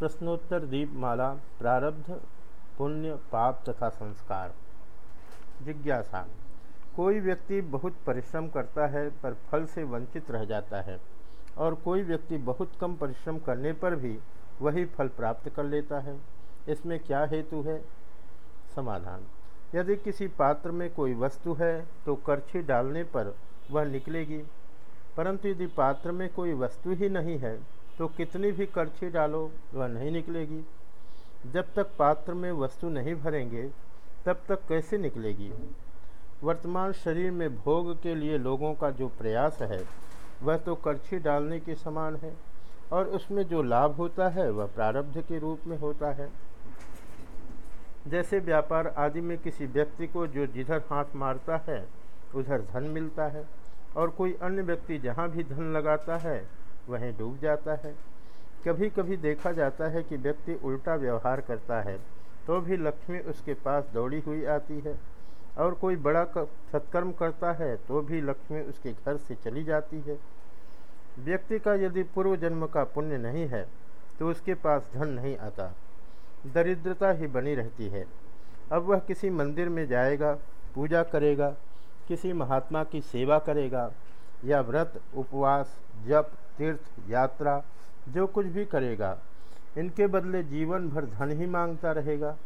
प्रश्नोत्तर दीपमाला, प्रारब्ध, पुण्य, पाप तथा संस्कार। जिज्ञासा। कोई व्यक्ति बहुत परिश्रम करता है, पर फल से वंचित रह जाता है, और कोई व्यक्ति बहुत कम परिश्रम करने पर भी वही फल प्राप्त कर लेता है। इसमें क्या हेतु है? समाधान। यदि किसी पात्र में कोई वस्तु है तो करछी डालने पर वह निकलेगी, परंतु यदि पात्र में कोई वस्तु ही नहीं है तो कितनी भी करछी डालो, वह नहीं निकलेगी। जब तक पात्र में वस्तु नहीं भरेंगे, तब तक कैसे निकलेगी? वर्तमान शरीर में भोग के लिए लोगों का जो प्रयास है, वह तो करछी डालने के समान है, और उसमें जो लाभ होता है, वह प्रारब्ध के रूप में होता है। जैसे व्यापार आदि में किसी व्यक्ति को जो जिधर हाथ मारता है, उधर धन मिलता है, और कोई अन्य व्यक्ति जहाँ भी धन लगाता है वहीं डूब जाता है। कभी कभी देखा जाता है कि व्यक्ति उल्टा व्यवहार करता है तो भी लक्ष्मी उसके पास दौड़ी हुई आती है। और कोई बड़ा सत्कर्म करता है तो भी लक्ष्मी उसके घर से चली जाती है। व्यक्ति का यदि पूर्व जन्म का पुण्य नहीं है तो उसके पास धन नहीं आता। दरिद्रता ही बनी रहती है। अब वह किसी मंदिर में जाएगा, पूजा करेगा, किसी महात्मा की सेवा करेगा या व्रत, उपवास, जप, तीर्थ, यात्रा, जो कुछ भी करेगा, इनके बदले जीवन भर धन ही माँगता रहेगा।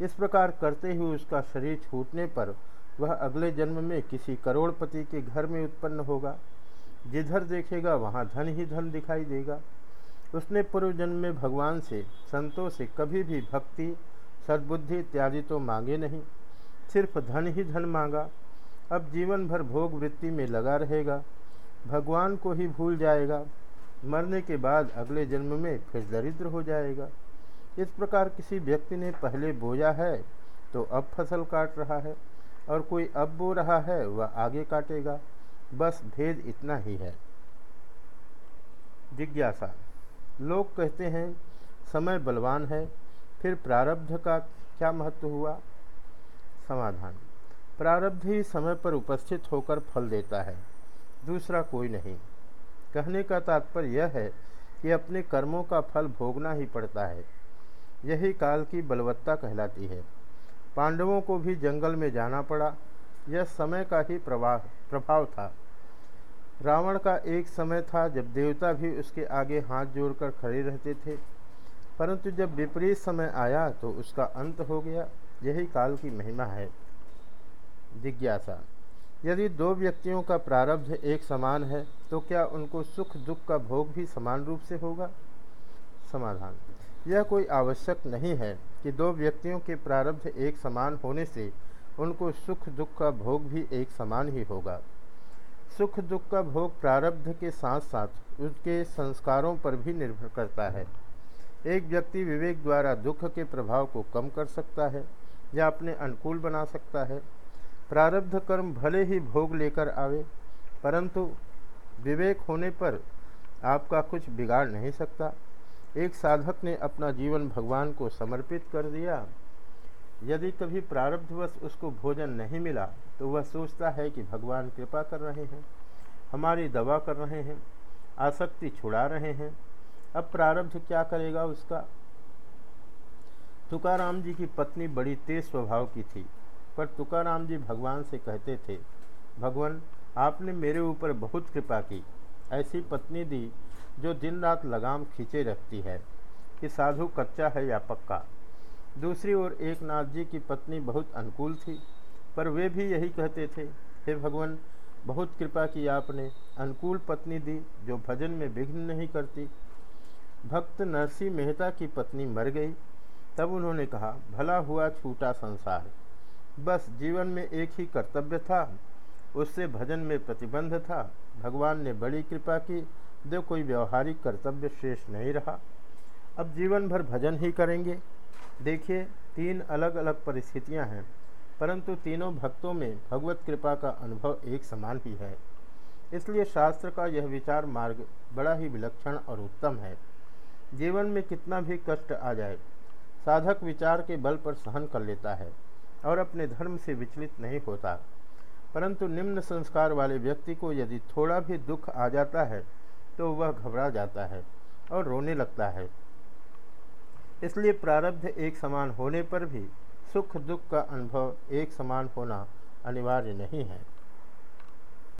इस प्रकार करते हुए उसका शरीर छूटने पर वह अगले जन्म में किसी करोड़पति के घर में उत्पन्न होगा। जिधर देखेगा, वहाँ धन ही धन दिखाई देगा। उसने पूर्व जन्म में भगवान से, संतों से कभी भी भक्ति, सद्बुद्धि इत्यादि तो मांगे नहीं। सिर्फ़ धन ही धन मांगा। अब जीवन भर भोग वृत्ति में लगा रहेगा। भगवान को ही भूल जाएगा। मरने के बाद अगले जन्म में फिर दरिद्र हो जाएगा। इस प्रकार किसी व्यक्ति ने पहले बोया है तो अब फ़सल काट रहा है, और कोई अब बो रहा है, वह आगे काटेगा। बस भेद इतना ही है। जिज्ञासा। लोग कहते हैं, समय बलवान है, फिर प्रारब्ध का क्या महत्व हुआ? समाधान। प्रारब्ध ही समय पर उपस्थित होकर फल देता है। दूसरा कोई नहीं। कहने का तात्पर्य यह है कि अपने कर्मों का फल भोगना ही पड़ता है। यही काल की बलवत्ता कहलाती है। पांडवों को भी जंगल में जाना पड़ा। यह समय का ही प्रवाह, प्रभाव था। रावण का एक समय था जब देवता भी उसके आगे हाथ जोड़कर खड़े रहते थे। परंतु जब विपरीत समय आया तो उसका अंत हो गया। यही काल की महिमा है। जिज्ञासा। यदि दो व्यक्तियों का प्रारब्ध एक समान है तो क्या उनको सुख दुख का भोग भी समान रूप से होगा? समाधान। यह कोई आवश्यक नहीं है कि दो व्यक्तियों के प्रारब्ध एक समान होने से उनको सुख दुख का भोग भी एक समान ही होगा। सुख दुख का भोग प्रारब्ध के साथ साथ उसके संस्कारों पर भी निर्भर करता है। एक व्यक्ति विवेक द्वारा दुख के प्रभाव को कम कर सकता है या अपने अनुकूल बना सकता है। प्रारब्ध कर्म भले ही भोग लेकर आवे, परंतु विवेक होने पर आपका कुछ बिगाड़ नहीं सकता। एक साधक ने अपना जीवन भगवान को समर्पित कर दिया। यदि कभी प्रारब्धवश उसको भोजन नहीं मिला तो वह सोचता है कि भगवान कृपा कर रहे हैं, हमारी दवा कर रहे हैं, आसक्ति छुड़ा रहे हैं। अब प्रारब्ध क्या करेगा उसका? तुकाराम जी की पत्नी बड़ी तेज स्वभाव की थी। पर तुकाराम जी भगवान से कहते थे, भगवान, आपने मेरे ऊपर बहुत कृपा की। ऐसी पत्नी दी जो दिन रात लगाम खींचे रखती है कि साधु कच्चा है या पक्का। दूसरी ओर एक नाथ जी की पत्नी बहुत अनुकूल थी, पर वे भी यही कहते थे, हे भगवान, बहुत कृपा की आपने अनुकूल पत्नी दी जो भजन में विघ्न नहीं करती। भक्त नरसिंह मेहता की पत्नी मर गई, तब उन्होंने कहा, भला हुआ छूटा संसार। बस जीवन में एक ही कर्तव्य था, उससे भजन में प्रतिबंध था। भगवान ने बड़ी कृपा की, जो कोई व्यवहारिक कर्तव्य शेष नहीं रहा। अब जीवन भर भजन ही करेंगे। देखिए, तीन अलग अलग परिस्थितियाँ हैं, परंतु तीनों भक्तों में भगवत कृपा का अनुभव एक समान ही है। इसलिए शास्त्र का यह विचार मार्ग बड़ा ही विलक्षण और उत्तम है। जीवन में कितना भी कष्ट आ जाए, साधक विचार के बल पर सहन कर लेता है। और अपने धर्म से विचलित नहीं होता। परंतु निम्न संस्कार वाले व्यक्ति को यदि थोड़ा भी दुख आ जाता है तो वह घबरा जाता है और रोने लगता है। इसलिए प्रारब्ध एक समान होने पर भी सुख दुख का अनुभव एक समान होना अनिवार्य नहीं है।